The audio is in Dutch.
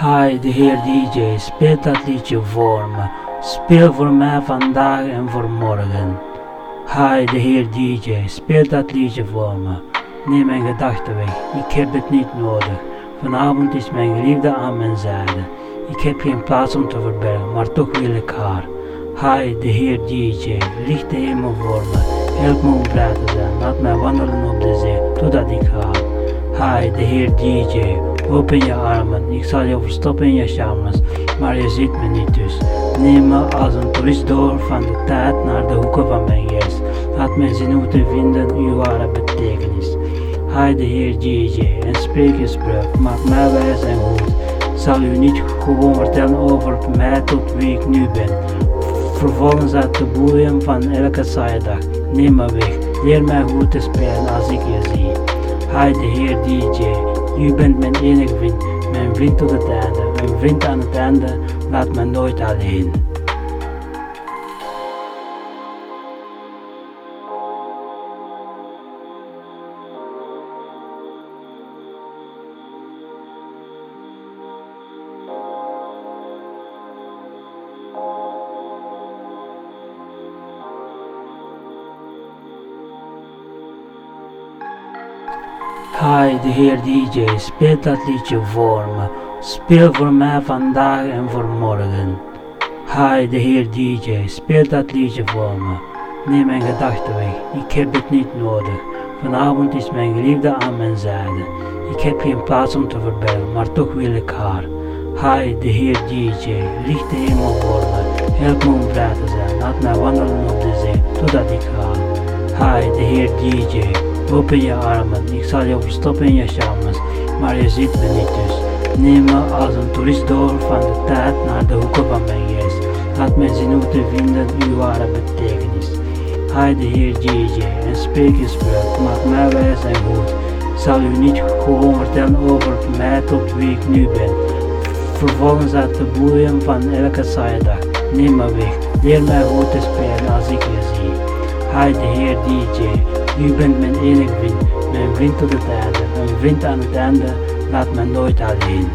Hi, de heer DJ, speelt dat liedje voor me. Speel voor mij vandaag en voor morgen. Hi, de heer DJ, speelt dat liedje voor me. Neem mijn gedachten weg, ik heb het niet nodig. Vanavond is mijn geliefde aan mijn zijde. Ik heb geen plaats om te verbergen, maar toch wil ik haar. Hi, de heer DJ, licht de hemel voor me. Help me om blij te zijn, laat mij wandelen op de zee, totdat ik ga. Hi, de heer DJ, open je armen, ik zal je verstoppen in je charmes, maar je ziet me niet dus. Neem me als een toerist door van de tijd naar de hoeken van mijn geest. Laat mij zien hoe te vinden uw ware betekenis. Hi, de heer DJ, en spreek je spreuk, maak mij wijs en goed. Zal u niet gewoon vertellen over mij tot wie ik nu ben. Vervolgens uit de boeien van elke saaie dag. Neem me weg, leer mij goed te spelen als ik je zie. Hi, de heer DJ, u bent mijn enige vriend, mijn vriend tot het einde. Mijn vriend aan het einde, laat me nooit alleen. Hi, de heer DJ, speel dat liedje voor me. Speel voor mij vandaag en voor morgen. Hi, de heer DJ, speel dat liedje voor me. Neem mijn gedachten weg, ik heb het niet nodig. Vanavond is mijn geliefde aan mijn zijde. Ik heb geen plaats om te verbergen, maar toch wil ik haar. Hi, de heer DJ, licht de hemel voor me. Help me om vrij te zijn, laat mij wandelen op de zee, totdat ik ga. Hi, de heer DJ, Open je armen, ik zal je verstoppen in je charmes, maar je ziet me niet dus. Neem me als een toerist door van de tijd naar de hoeken van mijn geest. Laat mij zien hoe te vinden uw ware betekenis. Hi de heer DJ en spreek spreuk, maak mij wijs en goed. Ik zal u niet gewoon vertellen over mij tot wie ik nu ben. Vervolgens uit de boeien van elke saaie dag. Neem me weg, leer mij goed te spelen als ik je zie. Hi de heer DJ, u bent mijn enige vriend, mijn vriend tot het einde, een vriend aan het einde, laat me nooit alleen.